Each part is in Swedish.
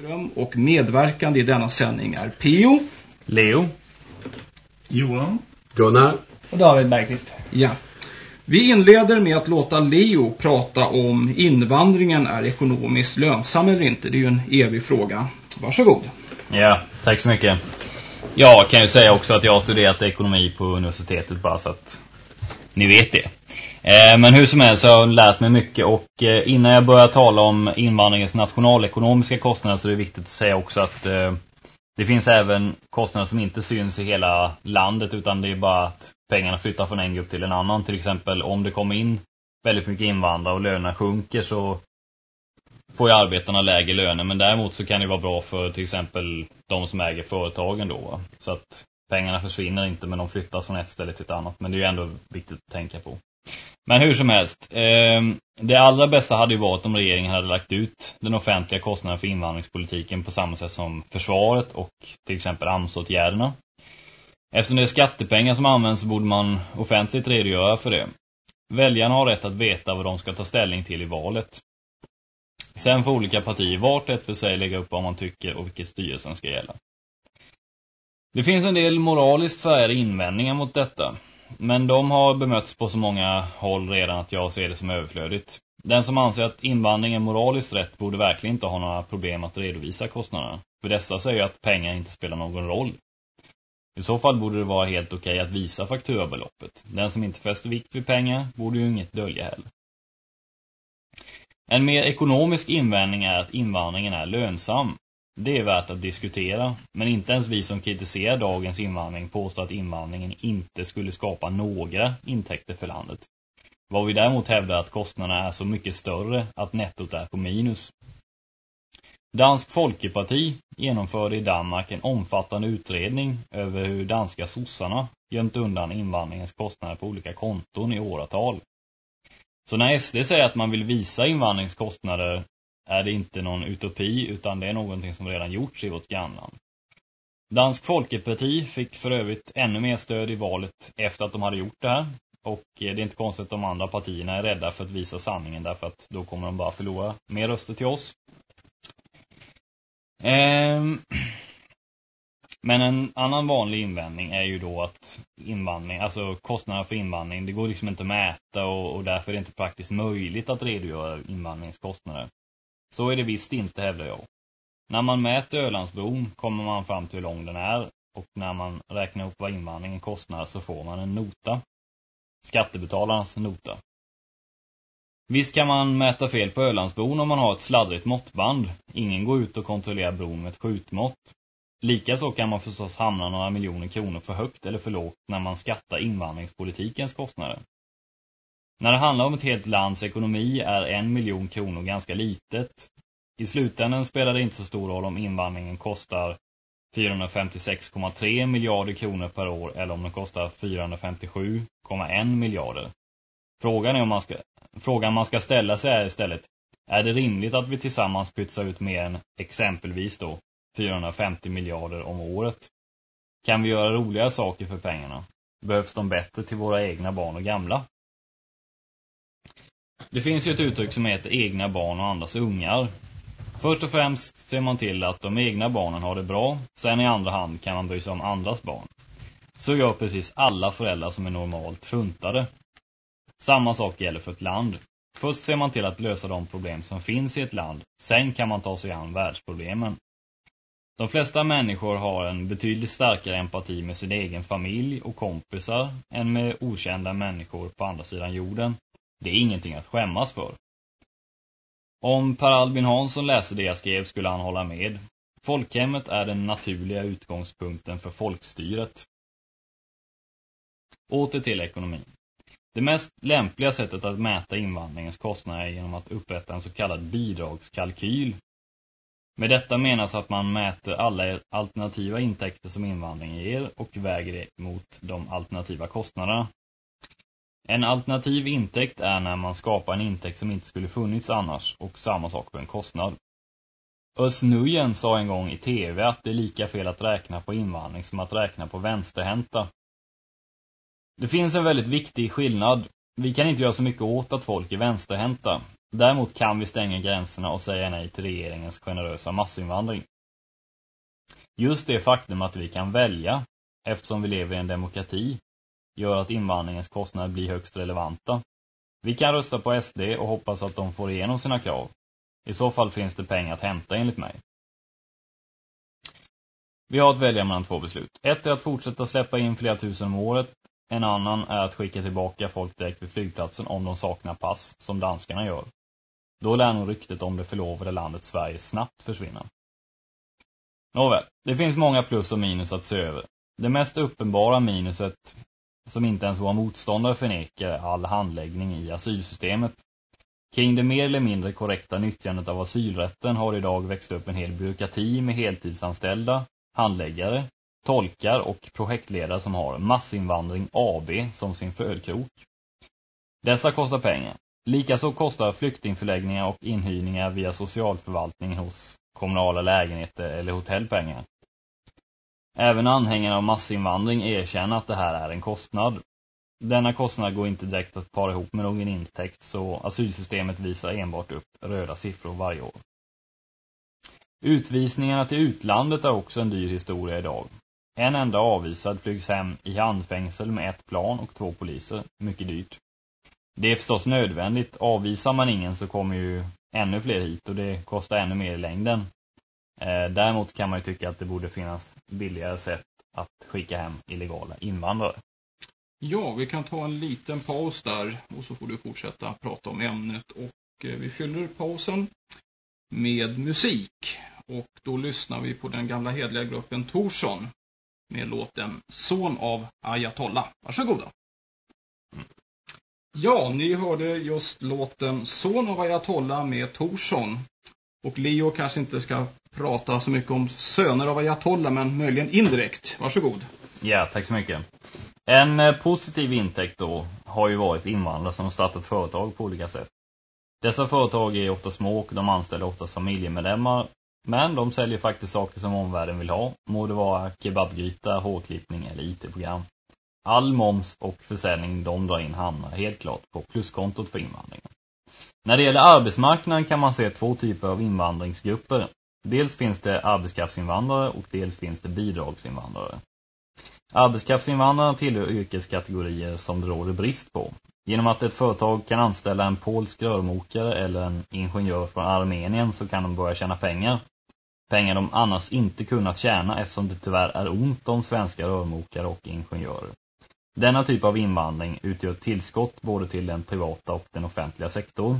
Ström och medverkande i denna sändning är Pio, Leo, Johan, Gunnar och David Bergqvist. Ja. Vi inleder med att låta Leo prata om invandringen är ekonomiskt lönsam eller inte. Det är ju en evig fråga. Varsågod. Ja, tack så mycket. Jag kan ju säga också att jag har studerat ekonomi på universitetet bara så att ni vet det. Eh, men hur som helst så har jag lärt mig mycket och eh, innan jag börjar tala om invandringens nationalekonomiska kostnader så är det viktigt att säga också att eh, det finns även kostnader som inte syns i hela landet utan det är bara att pengarna flyttar från en grupp till en annan. Till exempel om det kommer in väldigt mycket invandrare och lönerna sjunker så får ju arbetarna lägre löner. Men däremot så kan det vara bra för till exempel de som äger företagen då. Så att pengarna försvinner inte men de flyttas från ett ställe till ett annat. Men det är ju ändå viktigt att tänka på. Men hur som helst, eh, det allra bästa hade ju varit om regeringen hade lagt ut den offentliga kostnaden för invandringspolitiken på samma sätt som försvaret och till exempel AMS-åtgärderna. Eftersom det är skattepengar som används så borde man offentligt redogöra för det. Väljarna har rätt att veta vad de ska ta ställning till i valet. Sen får olika partier vart ett för sig lägga upp vad man tycker och vilket styrelsen ska gälla. Det finns en del moraliskt färgade invändningar mot detta. Men de har bemötts på så många håll redan att jag ser det som överflödigt. Den som anser att invandring är moraliskt rätt borde verkligen inte ha några problem att redovisa kostnaderna. För dessa säger att pengar inte spelar någon roll. I så fall borde det vara helt okej att visa fakturabeloppet. Den som inte fäster vikt vid pengar borde ju inget dölja heller. En mer ekonomisk invändning är att invandringen är lönsam. Det är värt att diskutera, men inte ens vi som kritiserar dagens invandring påstår att invandringen inte skulle skapa några intäkter för landet. Vad vi däremot hävdar att kostnaderna är så mycket större att nettot är på minus. Dansk Folkeparti genomförde i Danmark en omfattande utredning över hur danska sossarna gömt undan invandringens kostnader på olika konton i åratal. Så när SD säger att man vill visa invandringskostnader är det inte någon utopi utan det är någonting som redan gjorts i vårt grannland. Dansk Folkeparti fick för övrigt ännu mer stöd i valet efter att de hade gjort det här. Och eh, det är inte konstigt att de andra partierna är rädda för att visa sanningen därför att då kommer de bara förlora mer röster till oss. Ehm. Men en annan vanlig invändning är ju då att invandring, alltså kostnaderna för invandring, det går liksom inte att mäta och, och därför är det inte praktiskt möjligt att redogöra invandringskostnader. Så är det visst inte, hävdar jag. När man mäter Ölandsbron kommer man fram till hur lång den är och när man räknar upp vad invandringen kostar så får man en nota. Skattebetalarnas nota. Visst kan man mäta fel på Ölandsbron om man har ett sladdrigt måttband. Ingen går ut och kontrollerar bron med ett skjutmått. Likaså kan man förstås hamna några miljoner kronor för högt eller för lågt när man skattar invandringspolitikens kostnader. När det handlar om ett helt lands ekonomi är en miljon kronor ganska litet. I slutändan spelar det inte så stor roll om invandringen kostar 456,3 miljarder kronor per år eller om den kostar 457,1 miljarder. Frågan, är om man ska, frågan man ska ställa sig är istället, är det rimligt att vi tillsammans pytsar ut mer än exempelvis då 450 miljarder om året? Kan vi göra roligare saker för pengarna? Behövs de bättre till våra egna barn och gamla? Det finns ju ett uttryck som heter egna barn och andras ungar. Först och främst ser man till att de egna barnen har det bra. Sen i andra hand kan man bry sig om andras barn. Så gör precis alla föräldrar som är normalt funtade. Samma sak gäller för ett land. Först ser man till att lösa de problem som finns i ett land. Sen kan man ta sig an världsproblemen. De flesta människor har en betydligt starkare empati med sin egen familj och kompisar än med okända människor på andra sidan jorden. Det är ingenting att skämmas för. Om Per Albin Hansson läste det jag skrev skulle han hålla med. Folkhemmet är den naturliga utgångspunkten för folkstyret. Åter till ekonomin. Det mest lämpliga sättet att mäta invandringens kostnader är genom att upprätta en så kallad bidragskalkyl. Med detta menas att man mäter alla alternativa intäkter som invandringen ger och väger det mot de alternativa kostnaderna. En alternativ intäkt är när man skapar en intäkt som inte skulle funnits annars och samma sak för en kostnad. Özz Nujen sa en gång i tv att det är lika fel att räkna på invandring som att räkna på vänsterhänta. Det finns en väldigt viktig skillnad. Vi kan inte göra så mycket åt att folk är vänsterhänta. Däremot kan vi stänga gränserna och säga nej till regeringens generösa massinvandring. Just det faktum att vi kan välja, eftersom vi lever i en demokrati, gör att invandringens kostnader blir högst relevanta. Vi kan rösta på SD och hoppas att de får igenom sina krav. I så fall finns det pengar att hämta enligt mig. Vi har att välja mellan två beslut. Ett är att fortsätta släppa in flera tusen om året. En annan är att skicka tillbaka folk direkt vid flygplatsen om de saknar pass, som danskarna gör. Då lär nog ryktet om det förlovade landet Sverige snabbt försvinna. Nåväl, det finns många plus och minus att se över. Det mest uppenbara minuset, som inte ens våra motståndare förnekar, all handläggning i asylsystemet. Kring det mer eller mindre korrekta nyttjandet av asylrätten har idag växt upp en hel byråkrati med heltidsanställda, handläggare, tolkar och projektledare som har Massinvandring AB som sin födkrok. Dessa kostar pengar. Likaså kostar flyktingförläggningar och inhyrningar via socialförvaltningen hos kommunala lägenheter eller hotellpengar. Även anhängare av massinvandring erkänner att det här är en kostnad. Denna kostnad går inte direkt att para ihop med någon intäkt så asylsystemet visar enbart upp röda siffror varje år. Utvisningarna till utlandet är också en dyr historia idag. En enda avvisad flygs hem i handfängsel med ett plan och två poliser. Mycket dyrt. Det är förstås nödvändigt. Avvisar man ingen så kommer ju ännu fler hit och det kostar ännu mer i längden. Eh, däremot kan man ju tycka att det borde finnas billigare sätt att skicka hem illegala invandrare. Ja, vi kan ta en liten paus där och så får du fortsätta prata om ämnet och eh, vi fyller pausen med musik och då lyssnar vi på den gamla hedliga gruppen Torsson med låten Son av Ayatollah. Varsågoda. Ja, ni hörde just låten Son av Ayatollah med Torsson. Och Leo kanske inte ska prata så mycket om söner av Ayatollah, men möjligen indirekt. Varsågod. Ja, tack så mycket. En eh, positiv intäkt då har ju varit invandrare som startat företag på olika sätt. Dessa företag är ofta små och de anställer oftast familjemedlemmar. Men de säljer faktiskt saker som omvärlden vill ha. Må det vara kebabgryta, hårklippning eller IT-program. All moms och försäljning de drar in hamnar helt klart på pluskontot för invandringen. När det gäller arbetsmarknaden kan man se två typer av invandringsgrupper. Dels finns det arbetskraftsinvandrare och dels finns det bidragsinvandrare. Arbetskraftsinvandrare tillhör yrkeskategorier som det råder brist på. Genom att ett företag kan anställa en polsk rörmokare eller en ingenjör från Armenien så kan de börja tjäna pengar. Pengar de annars inte kunnat tjäna eftersom det tyvärr är ont om svenska rörmokare och ingenjörer. Denna typ av invandring utgör ett tillskott både till den privata och den offentliga sektorn.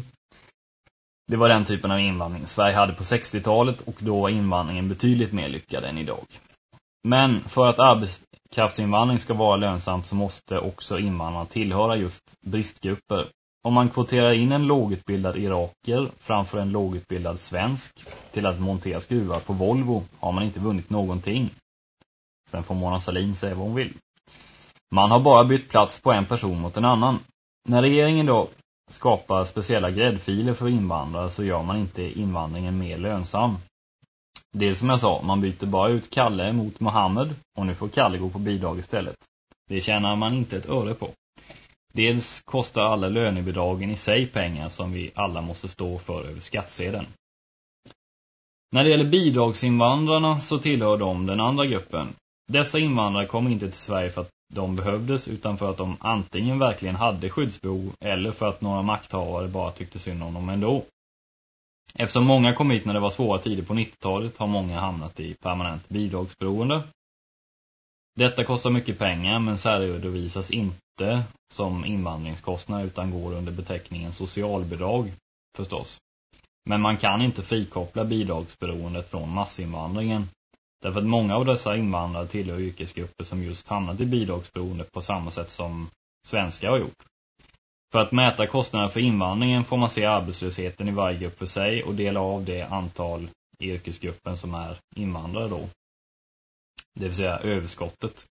Det var den typen av invandring Sverige hade på 60-talet och då var invandringen betydligt mer lyckad än idag. Men för att arbetskraftsinvandring ska vara lönsamt så måste också invandrarna tillhöra just bristgrupper. Om man kvoterar in en lågutbildad iraker framför en lågutbildad svensk till att montera skruvar på Volvo har man inte vunnit någonting. Sen får Mona Salin säga vad hon vill. Man har bara bytt plats på en person mot en annan. När regeringen då skapar speciella gräddfiler för invandrare så gör man inte invandringen mer lönsam. Det är som jag sa, man byter bara ut Kalle mot Mohammed och nu får Kalle gå på bidrag istället. Det tjänar man inte ett öre på. Dels kostar alla lönebidragen i sig pengar som vi alla måste stå för över skattsedeln. När det gäller bidragsinvandrarna så tillhör de den andra gruppen. Dessa invandrare kommer inte till Sverige för att de behövdes utan för att de antingen verkligen hade skyddsbehov eller för att några makthavare bara tyckte synd om dem ändå. Eftersom många kom hit när det var svåra tider på 90-talet har många hamnat i permanent bidragsberoende. Detta kostar mycket pengar men särredovisas inte som invandringskostnad utan går under beteckningen socialbidrag förstås. Men man kan inte frikoppla bidragsberoendet från massinvandringen Därför att många av dessa invandrare tillhör yrkesgrupper som just hamnat i bidragsberoende på samma sätt som svenskar har gjort. För att mäta kostnaderna för invandringen får man se arbetslösheten i varje grupp för sig och dela av det antal i yrkesgruppen som är invandrare då. Det vill säga överskottet.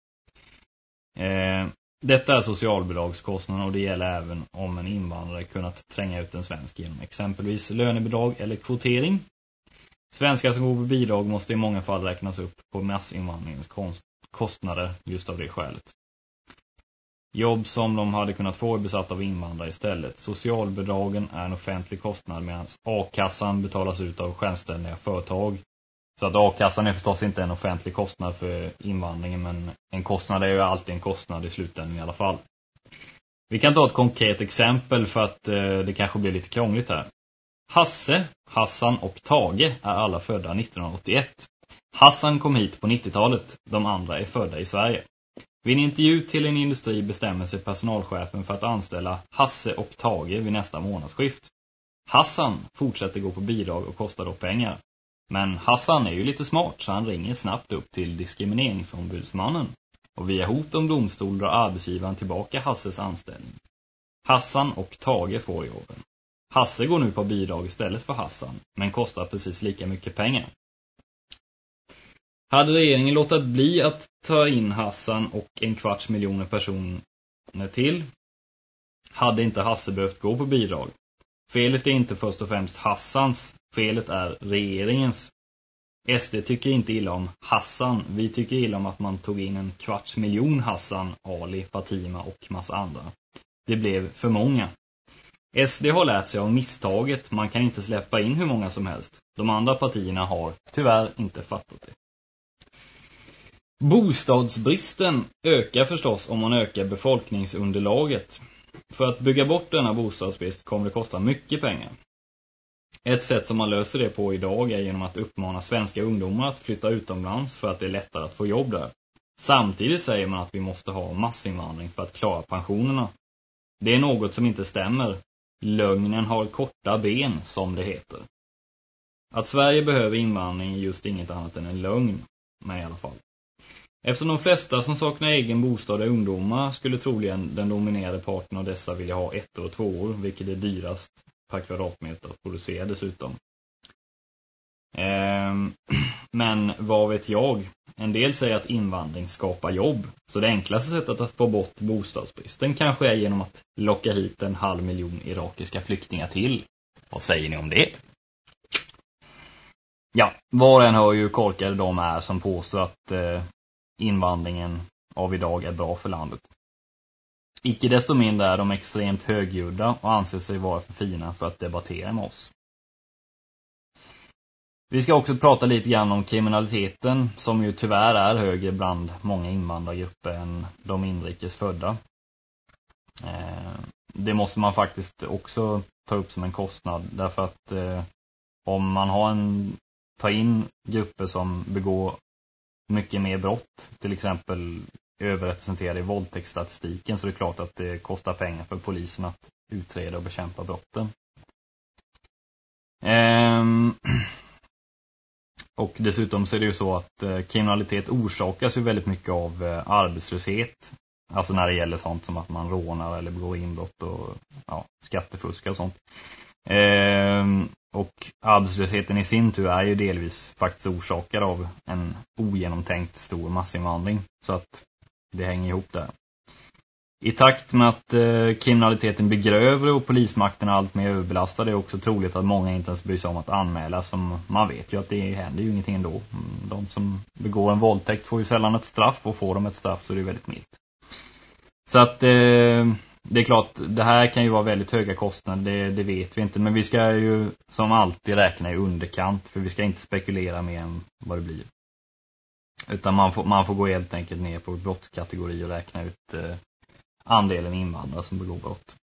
Eh, detta är socialbidragskostnaden och det gäller även om en invandrare kunnat tränga ut en svensk genom exempelvis lönebidrag eller kvotering. Svenskar som går på bidrag måste i många fall räknas upp på massinvandringens kostnader just av det skälet. Jobb som de hade kunnat få är besatt av invandrare istället. Socialbidragen är en offentlig kostnad medan a-kassan betalas ut av självständiga företag. Så att a-kassan är förstås inte en offentlig kostnad för invandringen men en kostnad är ju alltid en kostnad i slutändan i alla fall. Vi kan ta ett konkret exempel för att eh, det kanske blir lite krångligt här. Hasse, Hassan och Tage är alla födda 1981. Hassan kom hit på 90-talet, de andra är födda i Sverige. Vid en intervju till en industri bestämmer sig personalchefen för att anställa Hasse och Tage vid nästa månadsskift. Hassan fortsätter gå på bidrag och kostar då pengar. Men Hassan är ju lite smart så han ringer snabbt upp till diskrimineringsombudsmannen. Och via hot om domstol drar arbetsgivaren tillbaka Hasses anställning. Hassan och Tage får jobben. Hasse går nu på bidrag istället för Hassan, men kostar precis lika mycket pengar. Hade regeringen låtit bli att ta in Hassan och en kvarts miljoner personer till, hade inte Hasse behövt gå på bidrag. Felet är inte först och främst Hassans, felet är regeringens. SD tycker inte illa om Hassan. Vi tycker illa om att man tog in en kvarts miljon Hassan, Ali, Fatima och massa andra. Det blev för många. SD har lärt sig av misstaget. Man kan inte släppa in hur många som helst. De andra partierna har tyvärr inte fattat det. Bostadsbristen ökar förstås om man ökar befolkningsunderlaget. För att bygga bort denna bostadsbrist kommer det kosta mycket pengar. Ett sätt som man löser det på idag är genom att uppmana svenska ungdomar att flytta utomlands för att det är lättare att få jobb där. Samtidigt säger man att vi måste ha massinvandring för att klara pensionerna. Det är något som inte stämmer. Lögnen har korta ben, som det heter. Att Sverige behöver invandring är just inget annat än en lögn, men i alla fall. Eftersom de flesta som saknar egen bostad är ungdomar skulle troligen den dominerade parten av dessa vilja ha ett och två år, vilket är dyrast per kvadratmeter att producera dessutom. Ehm, men vad vet jag? En del säger att invandring skapar jobb. Så det enklaste sättet att få bort bostadsbristen kanske är genom att locka hit en halv miljon irakiska flyktingar till. Vad säger ni om det? Ja, var och en hör ju korkade de är som påstår att eh, invandringen av idag är bra för landet. Icke desto mindre är de extremt högljudda och anser sig vara för fina för att debattera med oss. Vi ska också prata lite grann om kriminaliteten som ju tyvärr är högre bland många invandrargrupper än de inrikes födda. Eh, det måste man faktiskt också ta upp som en kostnad därför att eh, om man har en tar in grupper som begår mycket mer brott, till exempel överrepresenterade i våldtäktsstatistiken så det är klart att det kostar pengar för polisen att utreda och bekämpa brotten. Ehm, och dessutom så är det ju så att eh, kriminalitet orsakas ju väldigt mycket av eh, arbetslöshet. Alltså när det gäller sånt som att man rånar eller begår inbrott och ja, skattefuskar och sånt. Ehm, och arbetslösheten i sin tur är ju delvis faktiskt orsakad av en ogenomtänkt stor massinvandring. Så att det hänger ihop där. I takt med att eh, kriminaliteten blir grövre och polismakten allt mer överbelastad är det också troligt att många inte ens bryr sig om att anmäla som man vet ju att det händer ju ingenting ändå. De som begår en våldtäkt får ju sällan ett straff och får de ett straff så det är väldigt milt. Så att eh, det är klart, det här kan ju vara väldigt höga kostnader, det, det, vet vi inte. Men vi ska ju som alltid räkna i underkant, för vi ska inte spekulera mer än vad det blir. Utan man får, man får gå helt enkelt ner på brottskategori och räkna ut eh, andelen invandrare som begår brott.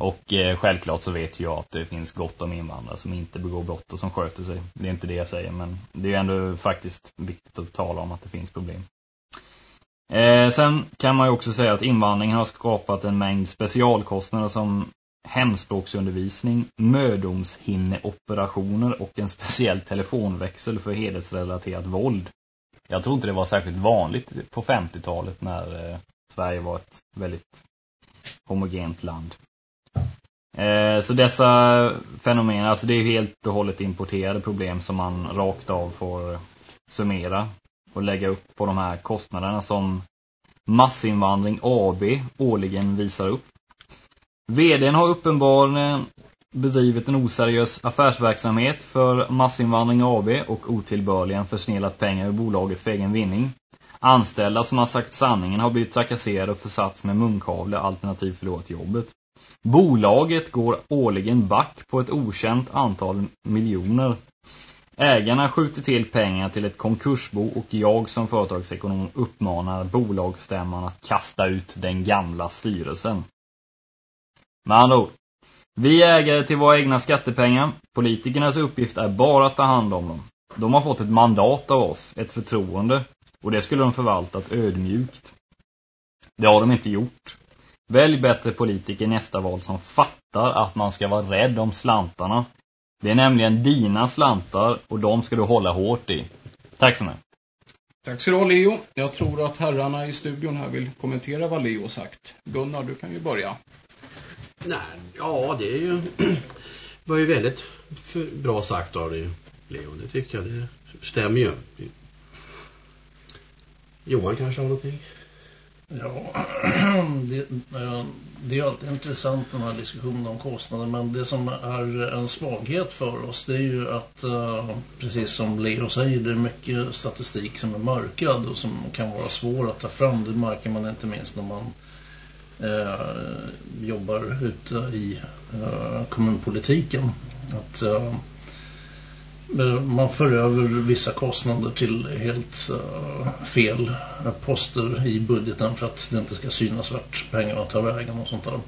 Och eh, självklart så vet jag att det finns gott om invandrare som inte begår brott och som sköter sig. Det är inte det jag säger, men det är ändå faktiskt viktigt att tala om att det finns problem. Eh, sen kan man ju också säga att invandringen har skapat en mängd specialkostnader som hemspråksundervisning, mödomshinneoperationer och en speciell telefonväxel för hedersrelaterat våld. Jag tror inte det var särskilt vanligt på 50-talet när eh, Sverige var ett väldigt homogent land. Eh, så dessa fenomen, alltså det är helt och hållet importerade problem som man rakt av får summera och lägga upp på de här kostnaderna som Massinvandring AB årligen visar upp. VDn har uppenbarligen bedrivit en oseriös affärsverksamhet för Massinvandring AB och otillbörligen försnelat pengar ur bolaget för egen vinning. Anställda som har sagt sanningen har blivit trakasserade och försatts med munkavle alternativt förlorat jobbet. Bolaget går årligen back på ett okänt antal miljoner. Ägarna skjuter till pengar till ett konkursbo och jag som företagsekonom uppmanar bolagsstämman att kasta ut den gamla styrelsen. Med andra ord, vi är ägare till våra egna skattepengar. Politikernas uppgift är bara att ta hand om dem. De har fått ett mandat av oss, ett förtroende, och det skulle de förvaltat ödmjukt. Det har de inte gjort. Välj bättre politiker nästa val som fattar att man ska vara rädd om slantarna. Det är nämligen dina slantar och de ska du hålla hårt i. Tack för mig. Tack så du ha Leo. Jag tror att herrarna i studion här vill kommentera vad Leo sagt. Gunnar, du kan ju börja. Nej, ja det är ju var ju väldigt bra sagt av dig Leo, det tycker jag, det stämmer ju. Johan kanske har någonting? Ja, det, eh, det är alltid intressant den här diskussionen om kostnader men det som är en svaghet för oss det är ju att eh, precis som Leo säger det är mycket statistik som är mörkad och som kan vara svår att ta fram. Det märker man inte minst när man eh, jobbar ute i eh, kommunpolitiken. Att eh, man för över vissa kostnader till helt uh, fel poster i budgeten för att det inte ska synas vart pengarna tar vägen och sånt där.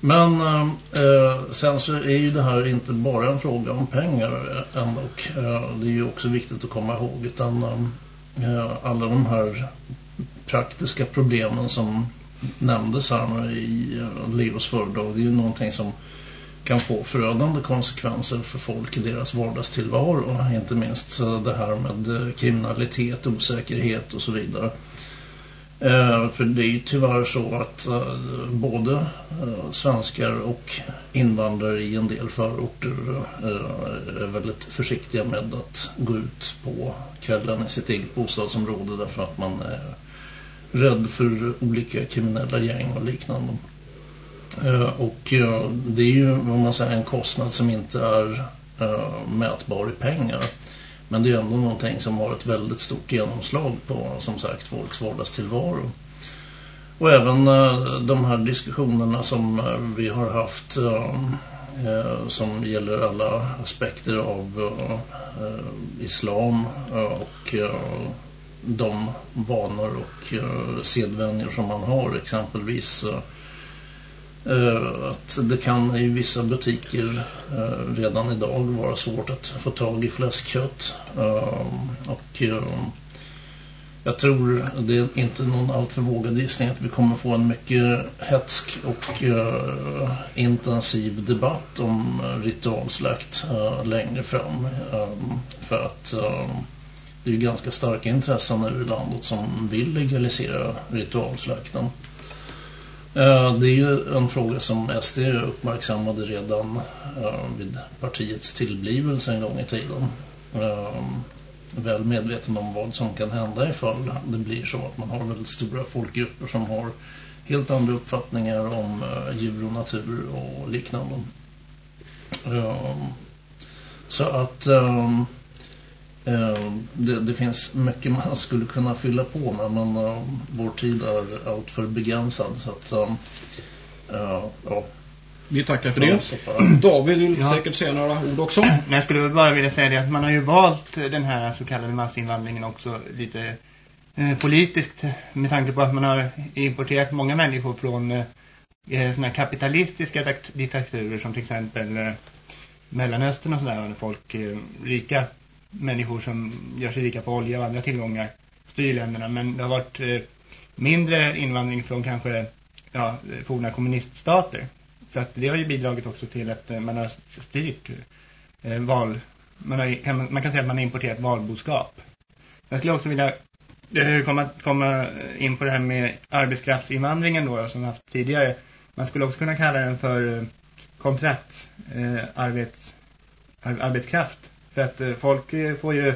Men uh, sen så är ju det här inte bara en fråga om pengar ändå. Uh, det är ju också viktigt att komma ihåg utan alla de här praktiska problemen som nämndes här i Leos föredrag det är ju någonting som kan få förödande konsekvenser för folk i deras vardagstillvaro. Inte minst eh, det här med eh, kriminalitet, osäkerhet och så vidare. Eh, för det är ju tyvärr så att både svenskar och invandrare i en del förorter är väldigt försiktiga med att gå ut på kvällen i sitt eget bostadsområde därför att man är rädd för olika kriminella gäng och liknande. Eh, och eh, det är ju vad man säger, en kostnad som inte är eh, mätbar i pengar. Men det är ändå någonting som har ett väldigt stort genomslag på som sagt folks vardagstillvaro. Och även de här diskussionerna som vi har haft som gäller alla aspekter av islam och de vanor och sedvänjor som man har exempelvis Eh, att det kan i vissa butiker eh, redan idag vara svårt att få tag i fläskkött. Eh, och jag tror det är inte någon alltför vågad gissning att vi kommer få en mycket hetsk och intensiv debatt om ritualslakt längre fram. för att det är ganska starka intressen nu i landet som vill legalisera ritualslakten. Eh, det är ju en fråga som SD uppmärksammade redan eh, vid partiets tillblivelse en gång i tiden. Eh, väl medveten om vad som kan hända ifall det blir så att man har väldigt stora folkgrupper som har helt andra uppfattningar om djur och natur och liknande. Så att det, det, finns mycket man skulle kunna fylla på med men uh, vår tid är allt för begränsad så att uh, uh, ja. Vi tackar för det. David vill ja. säkert säga några ord också. Men jag skulle bara vilja säga det att man har ju valt den här så kallade massinvandringen också lite eh, politiskt med tanke på att man har importerat många människor från eh, såna kapitalistiska diktaturer som till exempel eh, Mellanöstern och sådär där folk eh, rika människor som gör sig rika på olja och andra tillgångar styr länderna. Men det har varit eh, mindre invandring från kanske ja, eh, forna kommuniststater. Så att det har ju bidragit också till att eh, man har styrt eh, val. Man, har, kan, man kan säga att man har importerat valboskap. Jag skulle också vilja eh, komma, komma in på det här med arbetskraftsinvandringen då, som vi haft tidigare. Man skulle också kunna kalla den för eh, kontrakt, eh, arbets, arbetskraft. För att eh, folk eh, får ju,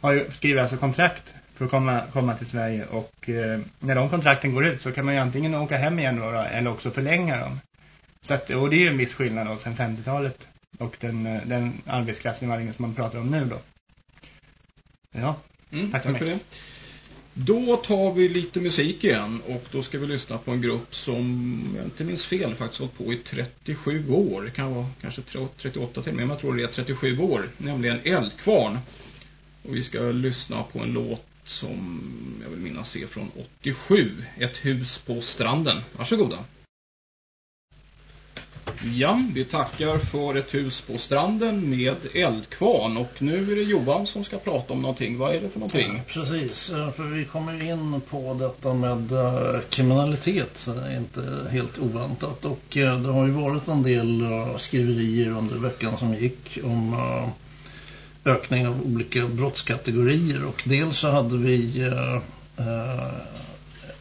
har ju skriver alltså kontrakt för att komma, komma till Sverige. Och eh, när de kontrakten går ut så kan man ju antingen åka hem igen då, eller också förlänga dem. Så att, och det är ju en viss skillnad då sen 50-talet och den, eh, den arbetskraftsinvandringen som man pratar om nu då. Ja, mm, tack, tack för det. Då tar vi lite musik igen och då ska vi lyssna på en grupp som, jag inte minns fel, faktiskt hållit på i 37 år. Det kan vara kanske 38 till men jag tror det är 37 år, nämligen Eldkvarn. Och vi ska lyssna på en låt som jag vill minnas är från 87, Ett hus på stranden. Varsågoda. Ja, vi tackar för ett hus på stranden med eldkvarn och nu är det Johan som ska prata om någonting. Vad är det för någonting? Ja, precis, eh, för vi kommer in på detta med eh, kriminalitet, inte helt oväntat. Och eh, det har ju varit en del skriverier under veckan som gick om ökning av olika brottskategorier. Och dels så hade vi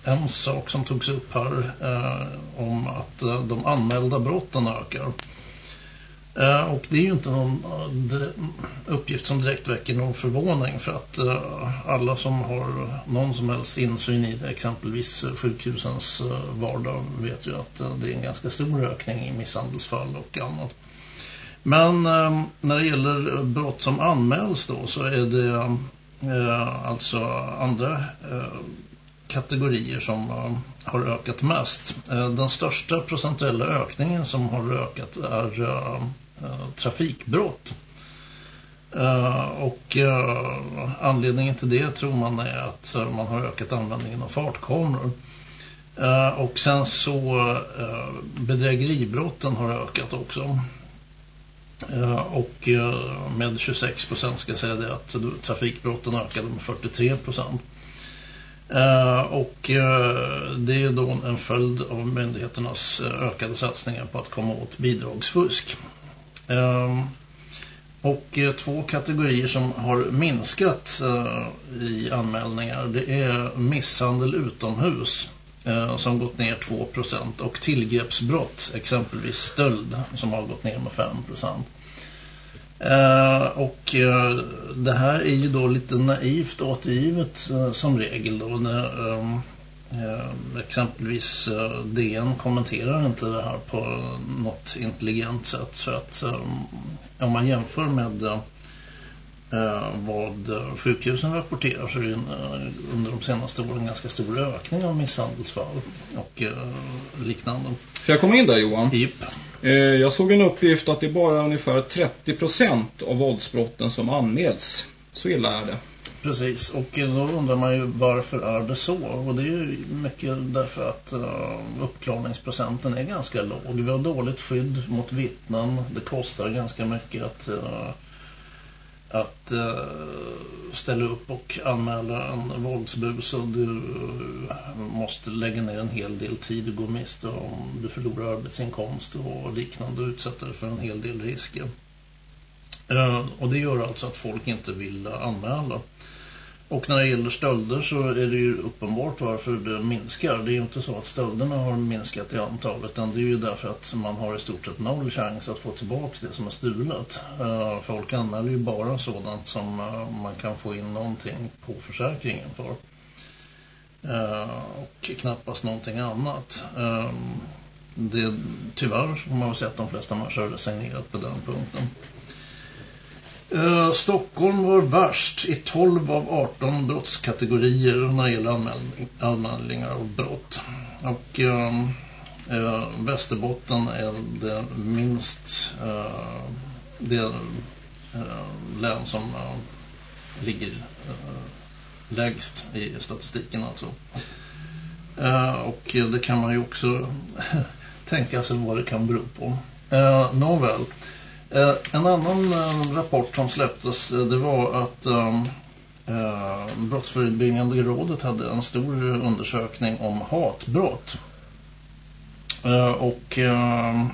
en sak som togs upp här eh, om att eh, de anmälda brotten ökar. Eh, och det är ju inte någon eh, uppgift som direkt väcker någon förvåning för att eh, alla som har någon som helst insyn i det, exempelvis sjukhusens eh, vardag vet ju att eh, det är en ganska stor ökning i misshandelsfall och annat. Men eh, när det gäller brott som anmäls då så är det alltså andra kategorier som eh, har ökat mest. Eh, den största procentuella ökningen som har ökat är eh, trafikbrott. och anledningen till det tror man är att man har ökat användningen av fartkameror. och sen så bedrägeribrotten har ökat också. och med 26 procent ska jag säga det att trafikbrotten ökade med 43 procent. Eh, och eh, det är då en följd av myndigheternas eh, ökade satsningar på att komma åt bidragsfusk. Ehm, och två kategorier som har minskat i anmälningar det är misshandel utomhus som gått ner 2% och tillgreppsbrott, exempelvis stöld som har gått ner med 5%. Uh, och uh, det här är ju då lite naivt återgivet uh, som regel då. När, um, exempelvis DN kommenterar inte det här på något intelligent sätt. Så att om man jämför med vad sjukhusen rapporterar så är det under de senaste åren en ganska stor ökning av misshandelsfall och liknande. Får jag komma in där Johan? Jipp. Eh, jag såg en uppgift att det är bara ungefär 30% av våldsbrotten som anmäls. Så illa är det. Precis, och då undrar man ju varför är det så? Och det är ju mycket därför att uh, uppklarningsprocenten är ganska låg. Vi har dåligt skydd mot vittnen. Det kostar ganska mycket att uh, att uh, ställa upp och anmäla en våldsbus och du eh, måste lägga ner en hel del tid och gå miste om du förlorar arbetsinkomst och liknande och utsätter dig för en hel del risker. Uh, och det gör alltså att folk inte vill anmäla. Och när det gäller stölder så är det ju uppenbart varför det minskar. Det är ju inte så att stölderna har minskat i antal utan det är ju därför att man har i stort sett noll chans att få tillbaka det som är stulet. Eh, folk anmäler ju bara sådant som eh, man kan få in någonting på försäkringen för. Eh, och knappast någonting annat. det, tyvärr har man sett att de flesta människor resignerat på den punkten. Uh, Stockholm var värst i 12 av 18 brottskategorier när det gäller anmälning, anmälningar av brott. Och uh, uh, Västerbotten är det minst eh, det län som ligger lägst i statistiken alltså. och det kan man ju också tänka sig vad det kan bero på. Uh, nåväl. Eh, en annan eh, rapport som släpptes eh, det var att ehm, Brottsförebyggande rådet hade en stor undersökning om hatbrott. och ehm,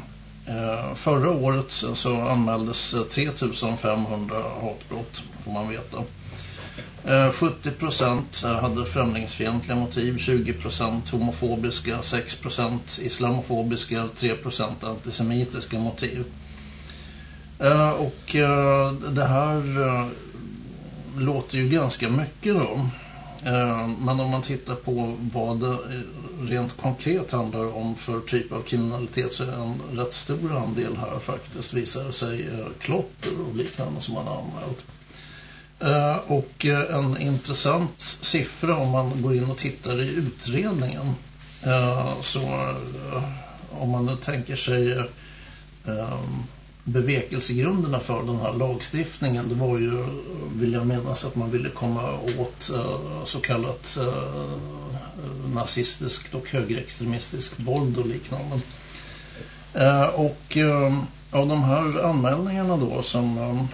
förra året så anmäldes 3500 hatbrott får man veta. 70% hade främlingsfientliga motiv, 20% homofobiska, 6% islamofobiska, 3% antisemitiska motiv. Uh, och uh, det här uh, låter ju ganska mycket då. men om man tittar på vad det rent konkret handlar om för typ av kriminalitet så är en rätt stor andel här faktiskt visar sig klotter och liknande som man har anmält. Och en intressant siffra om man går in och tittar i utredningen. Så om man nu tänker sig bevekelsegrunderna för den här lagstiftningen det var ju, vill jag minnas att man ville komma åt eh, så kallat eh, nazistiskt och högerextremistiskt våld och liknande. Eh, och av de här anmälningarna då som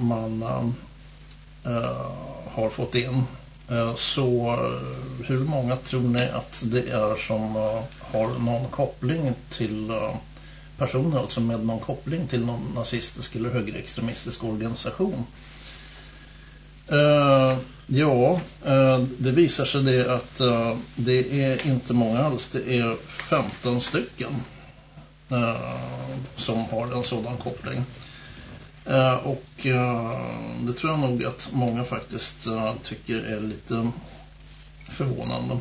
man Eh, har fått in. Så hur många tror ni att det är som har någon koppling till personer, alltså med någon koppling till någon nazistisk eller högerextremistisk organisation? Uh, ja, uh, det visar sig det att uh, det är inte många alls. Det är 15 stycken som har en sådan koppling. Och det tror jag nog att många faktiskt tycker är lite förvånande.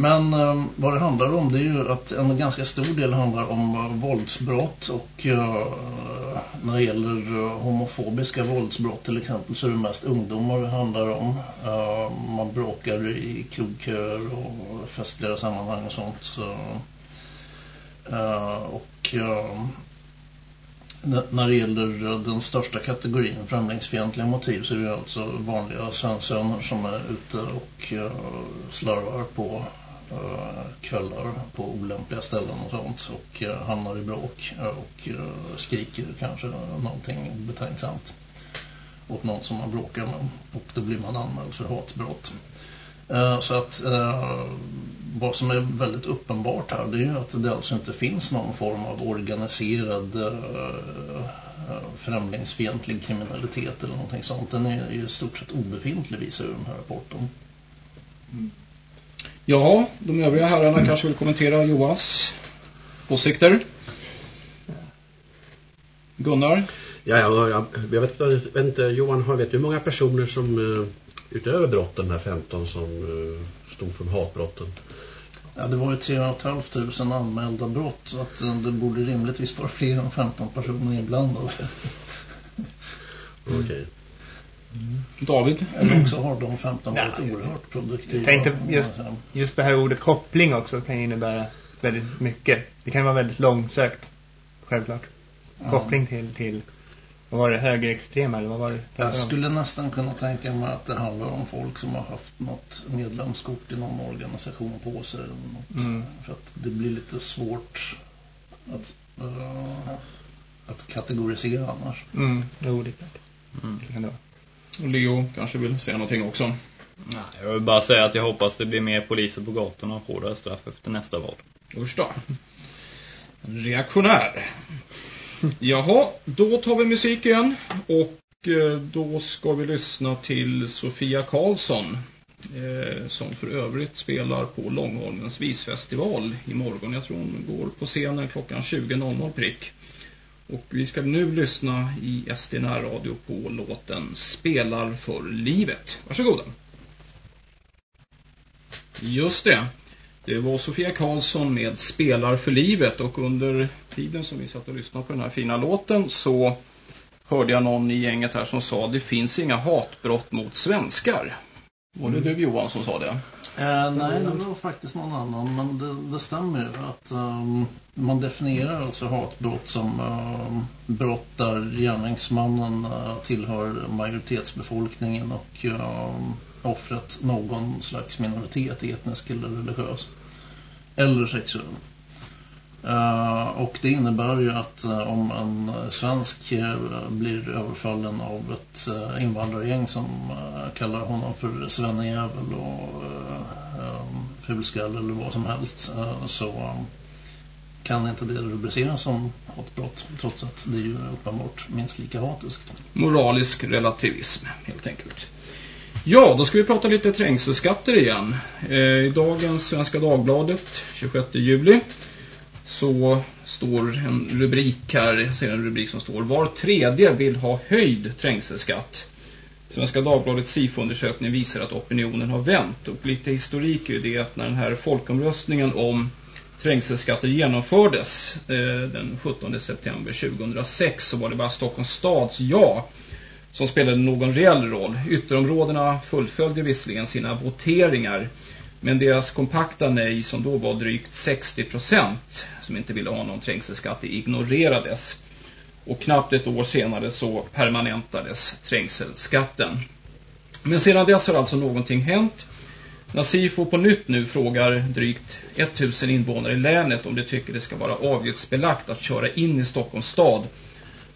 Men ehm, vad det handlar om det är ju att en ganska stor del handlar om eh, våldsbrott och eh, när det gäller eh, homofobiska våldsbrott till exempel så är det mest ungdomar det handlar om. Ehm, man bråkar i krogköer och festliga sammanhang och sånt. och ehm, när det gäller den största kategorin främlingsfientliga motiv så är det alltså vanliga svensöner som är ute och uh, slarvar på Eh, kvällar på olämpliga ställen och sånt och eh, hamnar i bråk eh, och skriker kanske någonting betänksamt åt någon som man bråkar med och då blir man anmäld för hatbrott. Så att vad som är väldigt uppenbart här det är ju att det alltså inte finns någon form av organiserad främlingsfientlig kriminalitet eller någonting sånt. Den är ju i stort sett obefintlig visar ju den här rapporten. Mm. Ja, de övriga herrarna kanske vill kommentera Johans åsikter. Gunnar? Ja, ja jag, jag vet, vet inte, Johan har vet hur många personer som utöver brotten, de här 15 som uh, stod för hatbrotten? Ja, det var ju 3 500 anmälda brott så att uh, det borde rimligtvis vara fler än 15 personer inblandade. Okej. Okay. Mm. David? Eller också har de 15 varit ja. oerhört produktiva. Tänkte just, just det här ordet koppling också kan innebära väldigt mycket. Det kan vara väldigt långsökt, självklart. Koppling till, till vad var det, högerextrema eller vad var det? Jag skulle nästan kunna tänka mig att det handlar om folk som har haft något medlemskort i någon organisation på sig. Eller något. Mm. För att det blir lite svårt att, uh, att kategorisera annars. Mm, jo, det mm. kan det vara. Leo kanske vill säga någonting också. Nej, jag vill bara säga att jag hoppas det blir mer poliser på gatorna och hårdare straff efter nästa val. Usch då. Reaktionär. Jaha, då tar vi musik igen och eh, då ska vi lyssna till Sofia Karlsson eh, som för övrigt spelar på Långholmens visfestival imorgon. Jag tror hon går på scenen klockan 20.00 prick. Och vi ska nu lyssna i SDNR Radio på låten Spelar för livet. Varsågoda. Just det. Det var Sofia Karlsson med Spelar för livet och under tiden som vi satt och lyssnade på den här fina låten så hörde jag någon i gänget här som sa det finns inga hatbrott mot svenskar. Var det du Johan som sa det? Eh, nej, det var faktiskt någon annan. Men det, det stämmer att um, man definierar alltså hatbrott som um, brott där gärningsmannen uh, tillhör majoritetsbefolkningen och um, offret någon slags minoritet, etnisk eller religiös eller sexuell. Eh, och det innebär ju att uh, om en svensk uh, blir överfallen av ett invandrargäng som kallar honom för svennejävel och um, fulskall eller vad som helst så kan inte det rubriceras som hatbrott trots att det är ju uppenbart minst lika hatiskt. Moralisk relativism helt enkelt. Ja, då ska vi prata lite trängselskatter igen. Eh, I dagens Svenska Dagbladet, 26 juli, så står en rubrik här, jag ser en rubrik som står Var tredje vill ha höjd trängselskatt. Svenska Dagbladets SIFO-undersökning visar att opinionen har vänt. Och lite historik är det att när den här folkomröstningen om trängselskatter genomfördes eh, den 17 september 2006 så var det bara Stockholms stads ja som spelade någon reell roll. Ytterområdena fullföljde visserligen sina voteringar men deras kompakta nej som då var drygt 60% som inte ville ha någon trängselskatt ignorerades. Och knappt ett år senare så permanentades trängselskatten. Men sedan dess har alltså någonting hänt. När SIFO på nytt nu frågar drygt 1000 invånare i länet om de tycker det ska vara avgiftsbelagt att köra in i Stockholms stad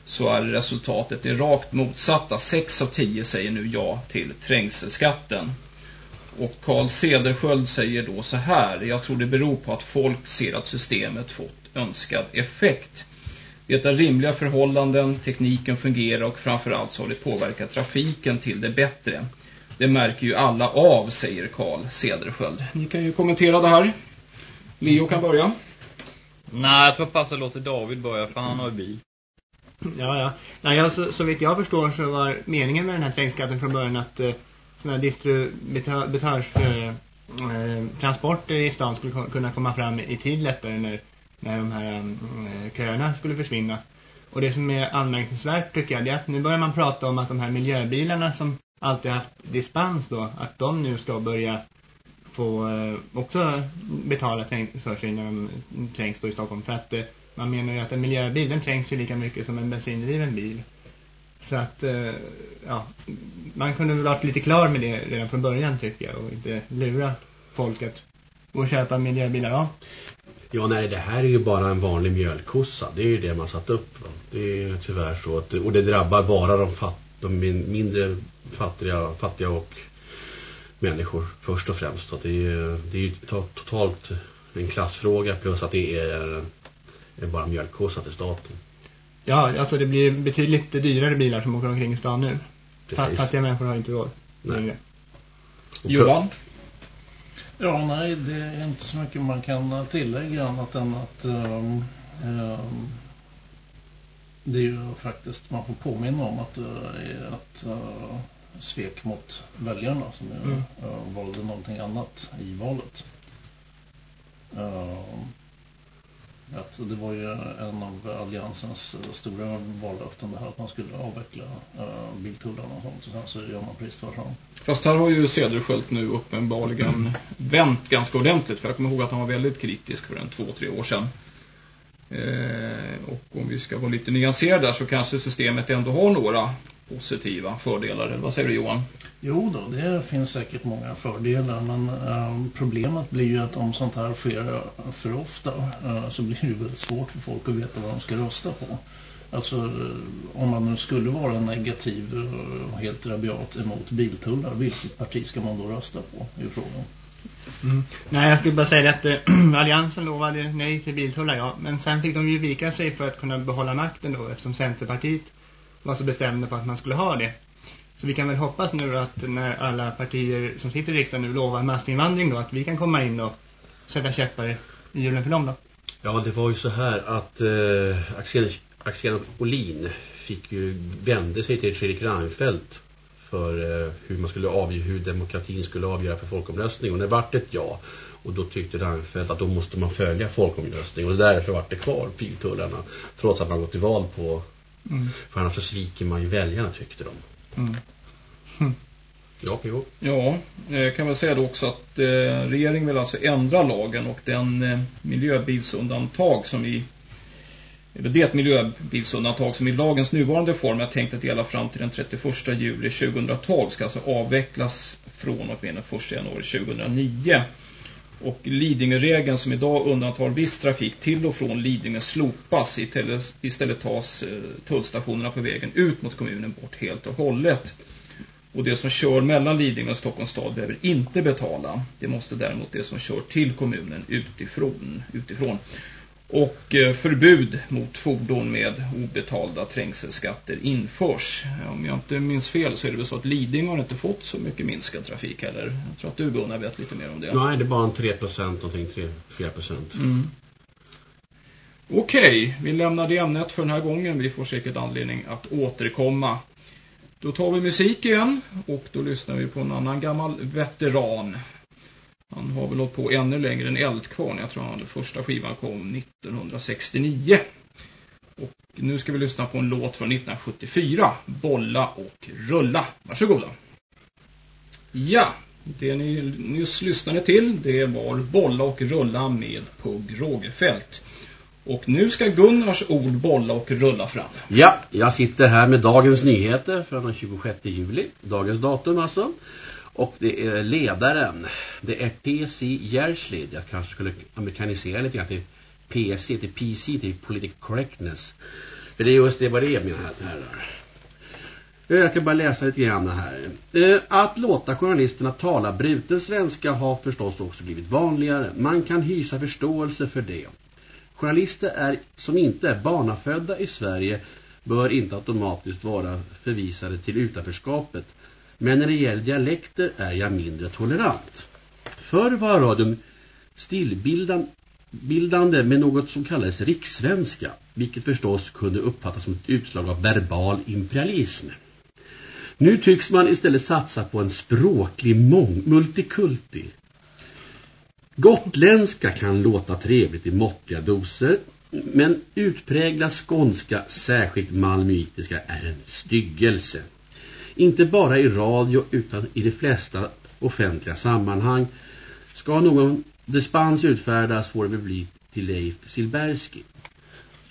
så är resultatet det rakt motsatta. 6 av 10 säger nu ja till trängselskatten. Och Carl Cedersköld säger då så här. Jag tror det beror på att folk ser att systemet fått önskad effekt. Det är rimliga förhållanden, tekniken fungerar och framförallt så har det påverkat trafiken till det bättre. Det märker ju alla av, säger Carl Cedersköld. Ni kan ju kommentera det här. Leo kan börja. Nej, jag tror passar låter David börja för han har ju bil. Ja, ja. Nej, jag, så, så vitt jag förstår så var meningen med den här trängskatten från början att eh, sådana distributörstransporter eh, i stan skulle kunna komma fram i tid lättare när, när de här eh, köerna skulle försvinna. Och det som är anmärkningsvärt tycker jag är att nu börjar man prata om att de här miljöbilarna som alltid haft dispens då, att de nu ska börja få eh, också betala för sig när de trängs då i Stockholm. För att man menar ju att en miljöbil den trängs ju lika mycket som en bensindriven bil. Så att, eh, ja, man kunde väl varit lite klar med det redan från början tycker jag. Och inte lura folket och köpa miljöbilar, ja. Ja, nej, det här är ju bara en vanlig mjölkossa. Det är ju det man satt upp. Va? Det är ju tyvärr så. Att, och det drabbar bara de, fatt, de mindre fattiga, fattiga och människor först och främst. Så att det är ju det är totalt en klassfråga plus att det är, är bara mjölkkossa till staten. Ja, alltså det blir betydligt dyrare bilar som åker omkring i stan nu. Precis. Fattiga människor har inte råd. Nej. Johan? Ja, nej, det är inte så mycket man kan tillägga annat än att um, um, det är ju faktiskt, man får påminna om att det är ett uh, svek mot väljarna som ju, mm. uh, valde någonting annat i valet. Uh, att det var ju en av alliansens stora vallöften det här att man skulle avveckla uh, biltullarna och sånt. Och sen så gör man precis tvärtom. Fast här har ju Cedersköld nu uppenbarligen mm. vänt ganska ordentligt. För jag kommer ihåg att han var väldigt kritisk för en två, tre år sedan. Eh, och om vi ska vara lite nyanserade där så kanske systemet ändå har några positiva fördelar. Vad säger du Johan? Jo då, det finns säkert många fördelar men äh, problemet blir ju att om sånt här sker för ofta äh, så blir det väldigt svårt för folk att veta vad de ska rösta på. Alltså om man nu skulle vara negativ och helt rabiat emot biltullar, vilket parti ska man då rösta på i frågan? Mm. Nej, jag skulle bara säga att äh, Alliansen lovade nej till biltullar, ja. Men sen fick de ju vika sig för att kunna behålla makten då, eftersom Centerpartiet var så bestämda på att man skulle ha det. Så vi kan väl hoppas nu att när alla partier som sitter i riksdagen nu lovar massinvandring då, att vi kan komma in och sätta käppar i julen för dem då. Ja, det var ju så här att eh, Axel, Axel Olin fick ju vände sig till Fredrik Reinfeldt för eh, hur man skulle avgöra, hur demokratin skulle avgöra för folkomröstning. Och det vart ett ja. Och då tyckte Reinfeldt att då måste man följa folkomröstning. Och därför vart det kvar piltullarna. Trots att man gått till val på Mm. För annars så sviker man ju väljarna tyckte de. Mm. Hm. Ja, PO. Ja, eh, kan man säga då också att eh, regeringen vill alltså ändra lagen och den eh, miljöbilsundantag som i eller det miljöbilsundantag som i lagens nuvarande form är tänkt att gälla fram till den 31 juli 2012 ska alltså avvecklas från och med den 1 januari 2009. Och Lidingöregeln som idag undantar viss trafik till och från Lidingö slopas. Istället tas eh, tullstationerna på vägen ut mot kommunen bort helt och hållet. Och det som kör mellan Lidingö och Stockholms stad behöver inte betala. Det måste däremot det som kör till kommunen utifrån. utifrån och eh, förbud mot fordon med obetalda trängselskatter införs. Om jag inte minns fel så är det väl så att Lidingö har inte fått så mycket minskad trafik heller. Jag tror att du Gunnar vet lite mer om det. Nej, det är bara en 3%, någonting 3-4%. Mm. Okej, okay, vi lämnar det ämnet för den här gången. Vi får säkert anledning att återkomma. Då tar vi musik igen och då lyssnar vi på en annan gammal veteran. Han har väl hållit på ännu längre än Eldkvarn. Jag tror han hade första skivan kom 1969. Och nu ska vi lyssna på en låt från 1974. Bolla och rulla. Varsågoda. Ja, det ni nyss lyssnade till det var Bolla och rulla med Pugg Rågefält. Och nu ska Gunnars ord bolla och rulla fram. Ja, jag sitter här med dagens nyheter från den 26 juli. Dagens datum alltså. Och det är ledaren. Det är PC Järslid. Jag kanske skulle amerikanisera lite grann till PC, till PC, till Political Correctness. För det är just det vad det är, mina herrar. Eh, jag kan bara läsa lite grann här. Eh, att låta journalisterna tala bruten svenska har förstås också blivit vanligare. Man kan hysa förståelse för det. Journalister är, som inte är barnafödda i Sverige bör inte automatiskt vara förvisade till utanförskapet. Men när det gäller dialekter är jag mindre tolerant. Förr var radion stillbildande med något som kallades rikssvenska, vilket förstås kunde uppfattas som ett utslag av verbal imperialism. Nu tycks man istället satsa på en språklig mång multikulti. Gotländska kan låta trevligt i måttliga doser, men utpräglad skånska, särskilt malmöitiska, är en styggelse. Inte bara i radio utan i de flesta offentliga sammanhang. Ska någon dispens utfärdas får det bli till Leif Silberski.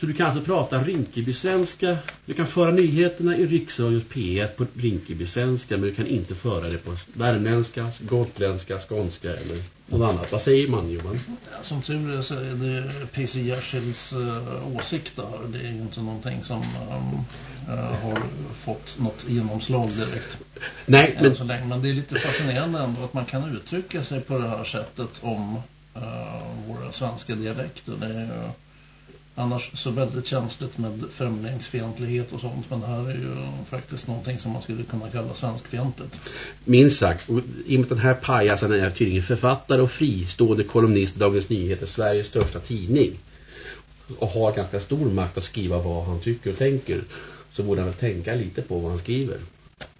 Så du kan alltså prata Rinkeby-svenska. Du kan föra nyheterna i Riksradios P1 på Rinkeby-svenska. Men du kan inte föra det på värmländska, gotländska, skånska eller något annat. Vad säger man Johan? Ja, som tur är så är det PC Gershels uh, åsikter. Det är ju inte någonting som um, uh, har fått något genomslag direkt. Nej, men... Så länge. men det är lite fascinerande ändå att man kan uttrycka sig på det här sättet om uh, våra svenska dialekter. Det är ju annars så väldigt känsligt med främlingsfientlighet och sånt. Men det här är ju faktiskt någonting som man skulle kunna kalla svenskfientligt. Minst sagt. Och i och med den här pajasen är tydligen författare och fristående kolumnist Dagens Nyheter, Sveriges största tidning. Och har ganska stor makt att skriva vad han tycker och tänker. Så borde han väl tänka lite på vad han skriver.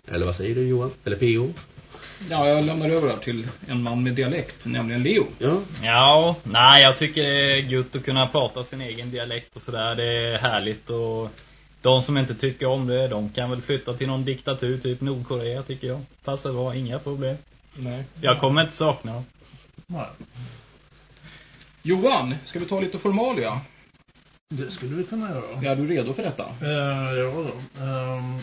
Eller vad säger du Johan? Eller P.O.? Ja, jag lämnar över till en man med dialekt, nämligen Leo. Ja, ja nej jag tycker det är gött att kunna prata sin egen dialekt och sådär. Det är härligt och de som inte tycker om det, de kan väl flytta till någon diktatur, typ Nordkorea tycker jag. Passar bra, inga problem. Nej. Jag kommer inte sakna dem. Nej. Johan, ska vi ta lite formalia? Det skulle vi kunna göra. Är du redo för detta? Uh, ja då. Um,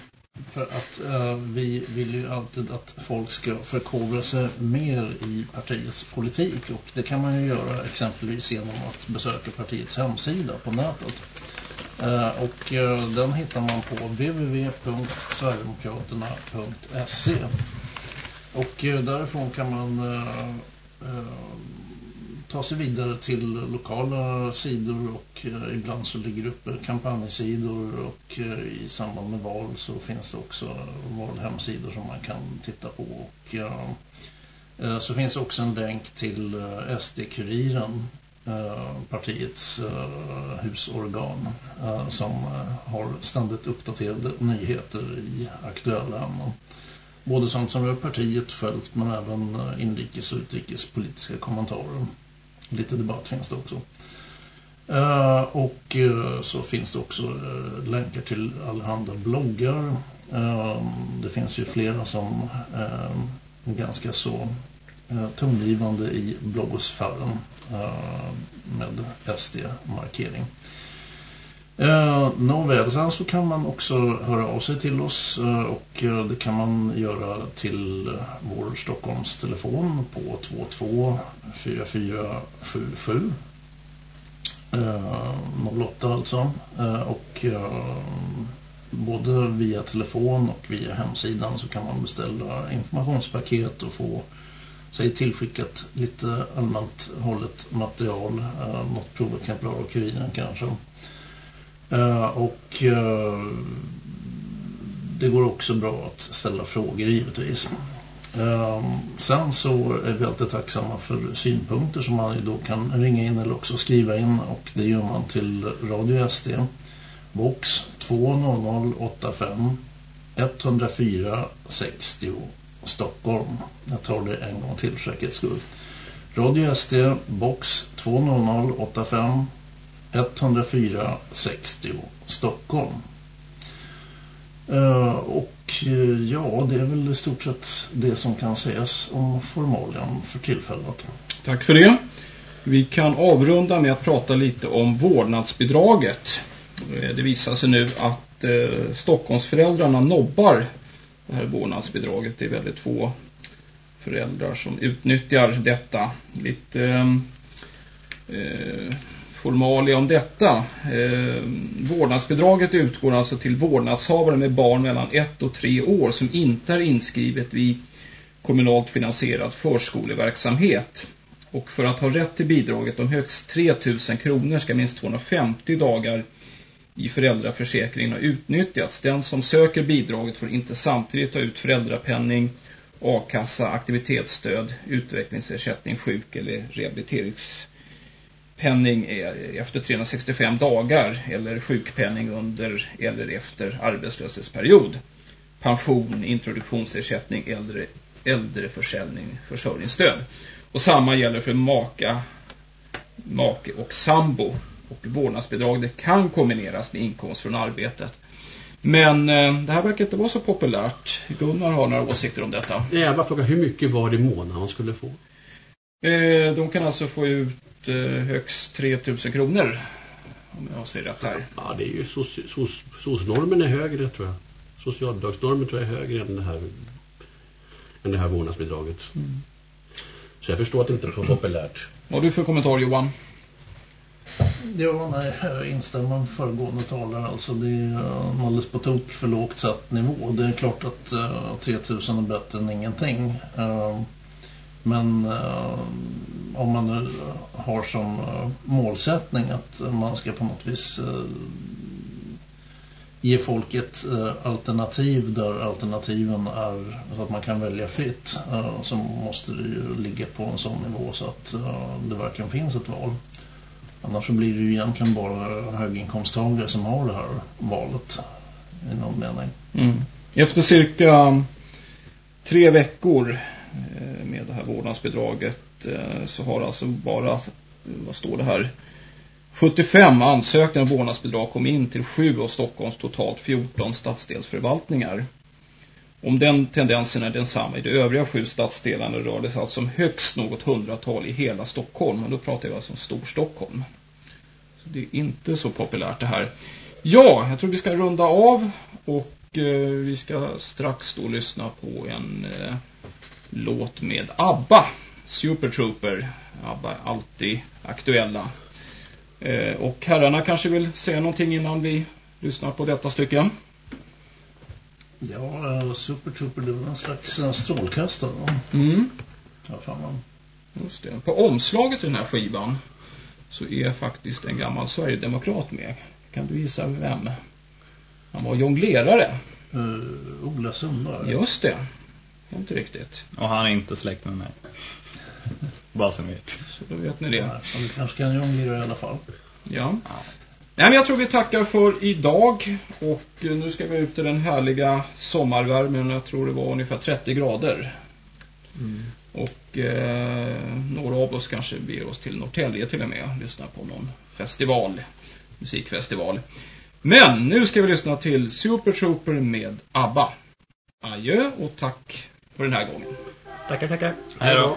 för att uh, vi vill ju alltid att folk ska förkovra sig mer i partiets politik och det kan man ju göra exempelvis genom att besöka partiets hemsida på nätet. Uh, och uh, den hittar man på www.sverigedemokraterna.se och därifrån kan man ta sig vidare till lokala sidor och eh, ibland så ligger det uppe kampanjsidor och eh, i samband med val så finns det också valhemsidor som man kan titta på och eh, eh så finns det också en länk till eh, SD-kuriren eh, partiets husorgan som har ständigt uppdaterade nyheter i aktuella ämnen. Både sånt som rör partiet självt men även inrikes- och utrikespolitiska kommentarer lite debatt finns det också. Uh, och uh, så finns det också uh, länkar till allehanda bloggar. det finns ju flera som är ganska så tongivande i bloggosfären med SD-markering. Eh, Nåväl, sen så kan man också höra av sig till oss eh, och eh, det kan man göra till eh, vår Stockholms telefon på 22 4477 eh, 08 alltså eh, och eh, både via telefon och via hemsidan så kan man beställa informationspaket och få sig tillskickat lite allmänt hållet material, eh, något provexemplar av kuriren kanske. Eh, och eh, det går också bra att ställa frågor givetvis. Eh, sen så är vi alltid tacksamma för synpunkter som man då kan ringa in eller också skriva in och det gör man till Radio SD box 20085 104 60 Stockholm. Jag tar det en gång till för säkerhets skull. Radio SD box 20085 10460 Stockholm. Eh, och eh, ja, det är väl i stort sett det som kan sägas om formalian för tillfället. Tack för det. Vi kan avrunda med att prata lite om vårdnadsbidraget. Eh, det visar sig nu att eh, Stockholmsföräldrarna nobbar det här vårdnadsbidraget. Det är väldigt få föräldrar som utnyttjar detta. Lite eh, formalia om detta. Eh, vårdnadsbidraget utgår alltså till vårdnadshavare med barn mellan ett och tre år som inte är inskrivet vid kommunalt finansierad förskoleverksamhet. Och för att ha rätt till bidraget om högst 3000 kronor ska minst 250 dagar i föräldraförsäkringen ha utnyttjats. Den som söker bidraget får inte samtidigt ta ut föräldrapenning, a-kassa, aktivitetsstöd, utvecklingsersättning, sjuk- eller sjukpenning eh, efter 365 dagar eller sjukpenning under eller efter arbetslöshetsperiod. Pension, introduktionsersättning, äldre, äldreförsäljning, försörjningsstöd. Och samma gäller för maka, make och sambo. Och vårdnadsbidrag det kan kombineras med inkomst från arbetet. Men eh, det här verkar inte vara så populärt. Gunnar har några åsikter om detta. Jag bara frågar hur mycket var det i månaden skulle få? Eh, de kan alltså få ut eh, högst 3000 kronor. Om jag ser rätt här. Ja, det är ju SOS-normen är högre tror jag. Socialbidragsnormen tror jag är högre än det här, än det här vårdnadsbidraget. Mm. Så jag förstår att det inte är så populärt. Vad har du för kommentar Johan? Ja, nej, jag instämmer med föregående talare. Alltså det är en alldeles på tok för lågt satt nivå. Det är klart att uh, 3000 är bättre än ingenting. Uh, men eh, om man nu har som eh, målsättning att man ska på något vis eh, ge folk ett eh, alternativ där alternativen är så att man kan välja fritt eh, så måste det ju ligga på en sån nivå så att det verkligen finns ett val. Annars så blir det ju egentligen bara höginkomsttagare som har det här valet i någon mening. Mm. Efter cirka tre veckor Eh, med det här vårdnadsbidraget eh, så har alltså bara, vad står det här, 75 ansökningar om vårdnadsbidrag kom in till sju av Stockholms totalt 14 stadsdelsförvaltningar. Om den tendensen är densamma i de övriga sju stadsdelarna rör det sig alltså om högst något hundratal i hela Stockholm. Men då pratar vi alltså om Storstockholm. Så det är inte så populärt det här. Ja, jag tror vi ska runda av och eh, vi ska strax då lyssna på en eh, låt med ABBA. Super Trooper. ABBA alltid aktuella. Eh, och herrarna kanske vill säga någonting innan vi lyssnar på detta stycke. Ja, uh, Super Trooper det var en slags uh, strålkastare. Mm. Ja, fan man. Just det. På omslaget i den här skivan så är faktiskt en gammal Sverigedemokrat med. Kan du gissa vem? Han var jonglerare. Uh, Ola Sundberg. Just det. Inte riktigt. Och han är inte släkt med mig. Bara så ni vet. Så då vet ni det. Ja, vi kanske kan jonglera i alla fall. Ja. Nej, men jag tror vi tackar för idag. Och nu ska vi ut i den härliga sommarvärmen. Jag tror det var ungefär 30 grader. Mm. Och eh, några av oss kanske ber oss till Norrtälje till och med. Lyssna på någon festival. Musikfestival. Men nu ska vi lyssna till Super Trooper med ABBA. Adjö och tack för den här gången. Tackar, tackar. Hej då.